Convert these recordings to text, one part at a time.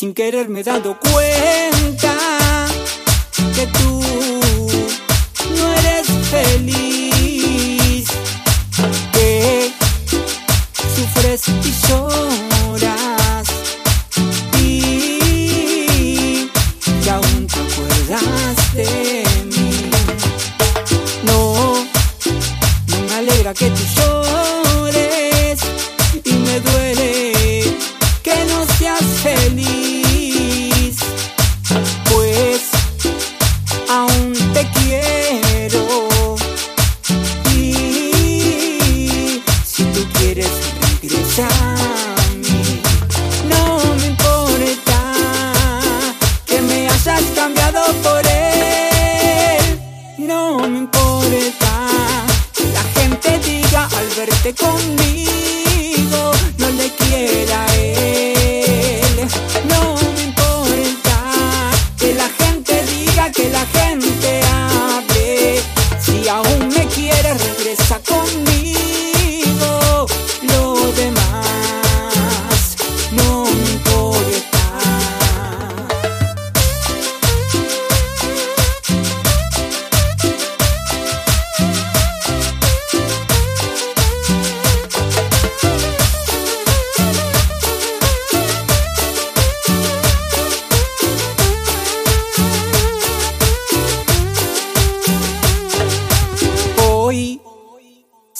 sin querer me dado cuenta que tú no eres feliz, que sufres y lloras y que aún te acuerdas de mí. No, no me alegra que tú llores quieres regresar a mí, no me importa que me hayas cambiado por él, no me importa que la gente diga al verte conmigo no le quiera a él, no me importa que la gente diga que la gente hable, si aún me quiere regresa conmigo,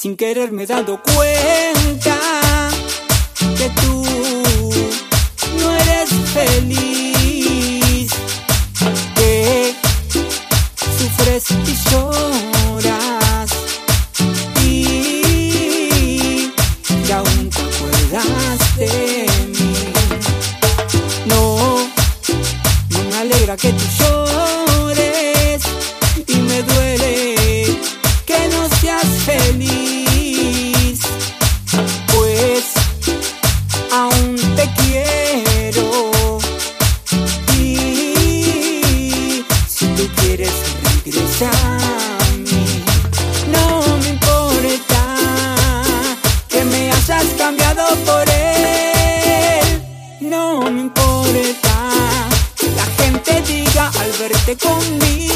sin querer me he dado cuenta que tú no eres feliz, que sufres y lloras y que aún te acuerdas de mí. No, no me alegra que tú verte conmigo